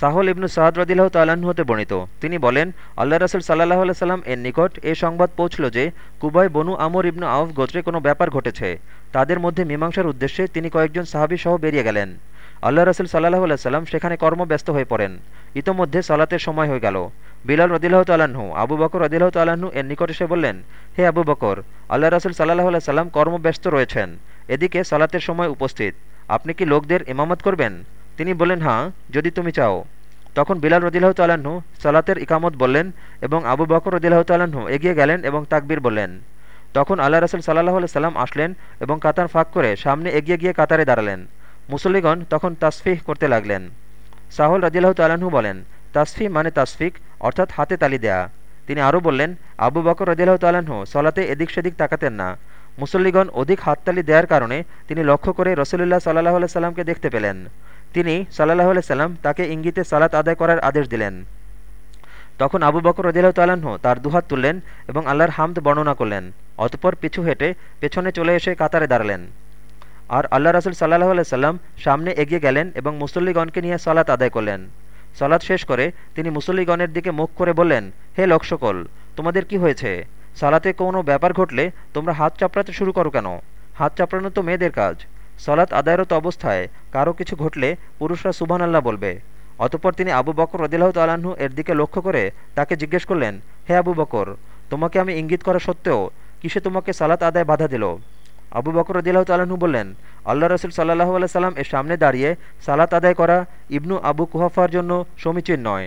সাহল ইবনু সাহাদ রদিল্লাহ তাল্লাহ্ন হতে বর্ণিত। তিনি বলেন, আল্লাহ রসুল সাল্লাহ সাল্লাম এর নিকট এ সংবাদ পৌঁছল যে কুবায় বনু আমর ইবনু আউফ গোত্রে কোনো ব্যাপার ঘটেছে। তাদের মধ্যে মীমাংসার উদ্দেশ্যে তিনি কয়েকজন সাহাবি সহ বেরিয়ে গেলেন। আল্লাহ রসুল সাল্লাহ সাল্লাম সেখানে কর্মব্যস্ত হয়ে পড়েন। ইতোমধ্যে সালাতের সময় হয়ে গেল। বিলাল রদিল্লাহ তাল্লাহ্ন আবু বকর রদিল্লাহ তাল্লাহ্ন এর নিকট এসে বললেন, হে আবু বকর, আল্লাহ রসুল সাল্লাহ সাল্লাম কর্মব্যস্ত রয়েছেন। এদিকে সালাতের সময় উপস্থিত। আপনি কি লোকদের ইমামত করবেন? তিনি বললেন হাঁ যদি তুমি চাও। তখন বিলাল রদিল্লাহ তাল্লাহ্ন সালাতের ইকামত বললেন এবং আবু বকর রদিল্লাহ তাল্লাহ্ন এগিয়ে গেলেন এবং তাকবীর বললেন। তখন আল্লাহ রসুল সাল্লাহ সাল্লাম আসলেন এবং কাতার ফাঁক করে সামনে এগিয়ে গিয়ে কাতারে দাঁড়ালেন। মুসল্লিগণ তখন তাসফিহ করতে লাগলেন। সাহল রদিল্লাহ তাল্লাহ্ন বলেন তাসফি মানে তাসফিক, অর্থাৎ হাতে তালি দেয়া। তিনি আরও বললেন, আবু বকর রদিল্লাহ তাল্লাহ্ন সলাতে এদিক সেদিক তাকাতেন না। মুসল্লিগণ অধিক হাততালি দেওয়ার কারণে তিনি লক্ষ্য করে রসুল্লাহ সাল্লাহ সাল্লামকে দেখতে পেলেন। তিনি সাল্লাহ সাল্লাম তাকে ইঙ্গিতে সালাত আদায় করার আদেশ দিলেন। তখন আবু বকর রদিল্লাহ তাল্লাহ্ন তার দুহাত তুললেন এবং আল্লাহর হামদ বর্ণনা করলেন। অতপর পিছু হেঁটে পেছনে চলে এসে কাতারে দাঁড়ালেন। আর আল্লাহ রাসুল সাল্লাহ সাল্লাম সামনে এগিয়ে গেলেন এবং মুসল্লিগণকে নিয়ে সালাত আদায় করলেন। সালাত শেষ করে তিনি মুসল্লিগণের দিকে মুখ করে বললেন, হে লক্ষ্যকল তোমাদের কি হয়েছে? সালাতে কোনো ব্যাপার ঘটলে তোমরা হাত চাপড়াতে শুরু করো কেন? হাত চাপড়ানো তো মেয়েদের কাজ। সলাৎ আদায়রত অবস্থায় কারও কিছু ঘটলে পুরুষরা সুবহান আল্লাহ বলবে। অতপর তিনি আবু বকর রদিল্লাহ তাল্লাহ্ন এর দিকে লক্ষ্য করে তাকে জিজ্ঞেস করলেন, হে আবু বকর, তোমাকে আমি ইঙ্গিত করা সত্ত্বেও কিসে তোমাকে সালাত আদায় বাধা দিল? আবু বকর রদিল্লাহ তাল্লাহ্ন বললেন, আল্লাহ রসুল সাল্লাহ আল্লাহ সাল্লাম এর সামনে দাঁড়িয়ে সালাত আদায় করা ইবনু আবু কুহাফার জন্য সমীচীন নয়।